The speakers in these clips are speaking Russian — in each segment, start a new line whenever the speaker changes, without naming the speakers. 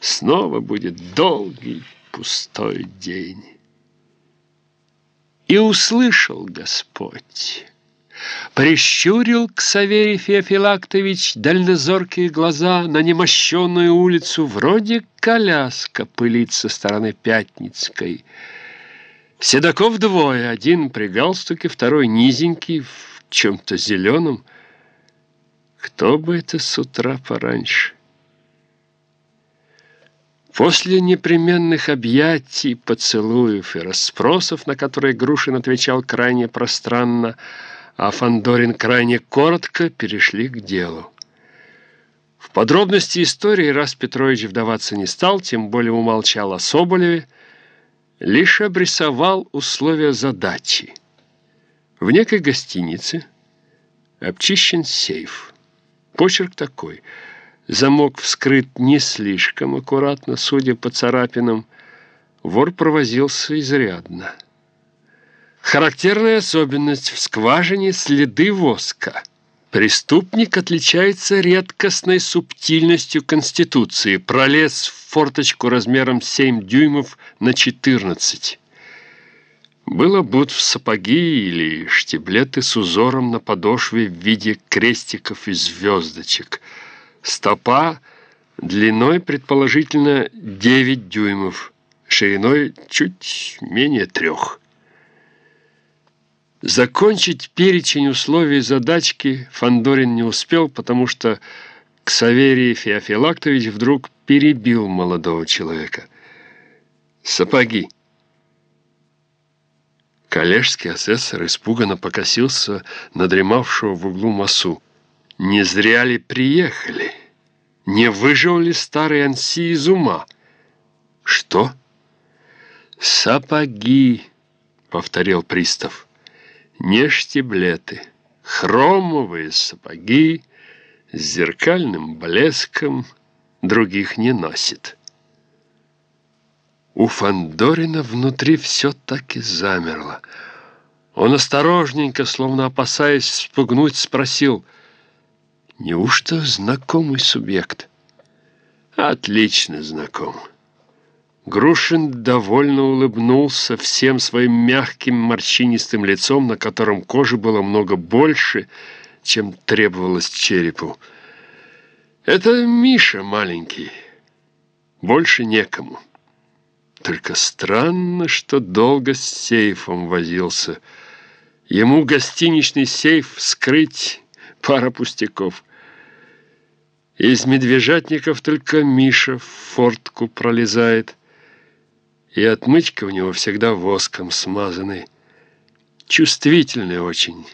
снова будет долгий пустой день. И услышал Господь. Прищурил к Саверий Феофилактович дальнозоркие глаза на немощенную улицу, вроде коляска пылит со стороны Пятницкой. Седаков двое, один при галстуке, второй низенький, в чем-то зеленом. Кто бы это с утра пораньше? После непременных объятий, поцелуев и расспросов, на которые Грушин отвечал крайне пространно, а Фандорин крайне коротко, перешли к делу. В подробности истории раз Петрович вдаваться не стал, тем более умолчал о Соболеве, лишь обрисовал условия задачи. В некой гостинице обчищен сейф. Почерк такой. Замок вскрыт не слишком аккуратно, судя по царапинам. Вор провозился изрядно. Характерная особенность в скважине следы воска. Преступник отличается редкостной субтильностью Конституции. Пролез в форточку размером 7 дюймов на 14. Был обут в сапоги или штиблеты с узором на подошве в виде крестиков и звездочек. Стопа длиной, предположительно, 9 дюймов, шириной чуть менее трех. Закончить перечень условий задачки Фандорин не успел, потому что Ксаверий Феофилактович вдруг перебил молодого человека. «Сапоги!» Коллежский асессор испуганно покосился на дремавшего в углу массу. «Не зря ли приехали? Не выжил ли старый Анси из ума?» «Что?» «Сапоги!» — повторил пристав не штиблеты, хромовые сапоги с зеркальным блеском других не носит. У Фандорина внутри все так и замерло. Он осторожненько, словно опасаясь спугнуть, спросил, «Неужто знакомый субъект?» «Отлично знаком». Грушин довольно улыбнулся всем своим мягким морщинистым лицом, на котором кожи было много больше, чем требовалось черепу. «Это Миша маленький. Больше некому. Только странно, что долго с сейфом возился. Ему гостиничный сейф скрыть пара пустяков». Из медвежатников только Миша в фортку пролезает и отмычка у него всегда воском смазаны. Чувствительный очень,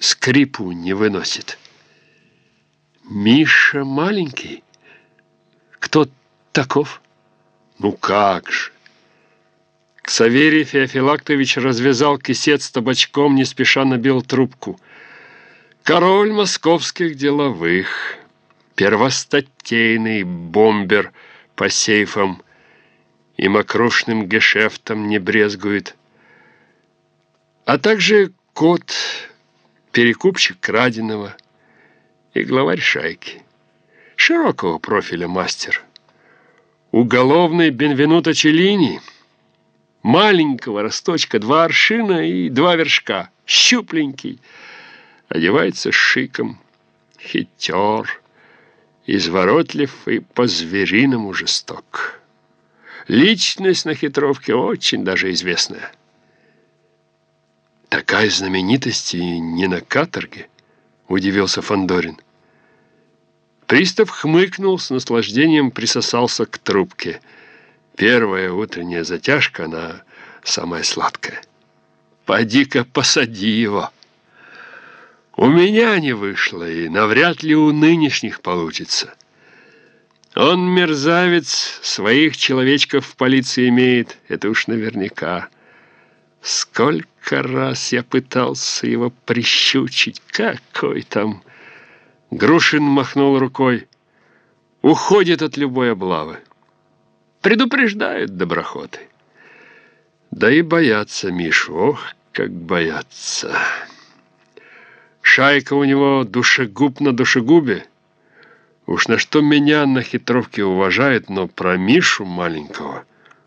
скрипу не выносит. Миша маленький? Кто таков? Ну как же! Ксаверий Феофилактович развязал кисет с табачком, не спеша набил трубку. Король московских деловых, первостатейный бомбер по сейфам, и мокрошным гешефтом не брезгует, а также кот, перекупщик краденого и главарь шайки. Широкого профиля мастер. Уголовный Бенвенуто Челлини, маленького росточка, два аршина и два вершка, щупленький, одевается шиком, хитер, изворотлив и по-звериному жесток. Личность на хитровке очень даже известная. Такая знаменитость и не на каторге, удивился Фандорин. Пристав хмыкнул с наслаждением, присосался к трубке. Первая утренняя затяжка, она самая сладкая. Поди-ка посади его. У меня не вышло, и навряд ли у нынешних получится. Он, мерзавец, своих человечков в полиции имеет, это уж наверняка. Сколько раз я пытался его прищучить, какой там... Грушин махнул рукой. Уходит от любой облавы. Предупреждают доброхоты. Да и боятся Мишу, ох, как боятся. Шайка у него душегуб на душегубе. Уж на что меня на хитровке уважают, но про Мишу маленького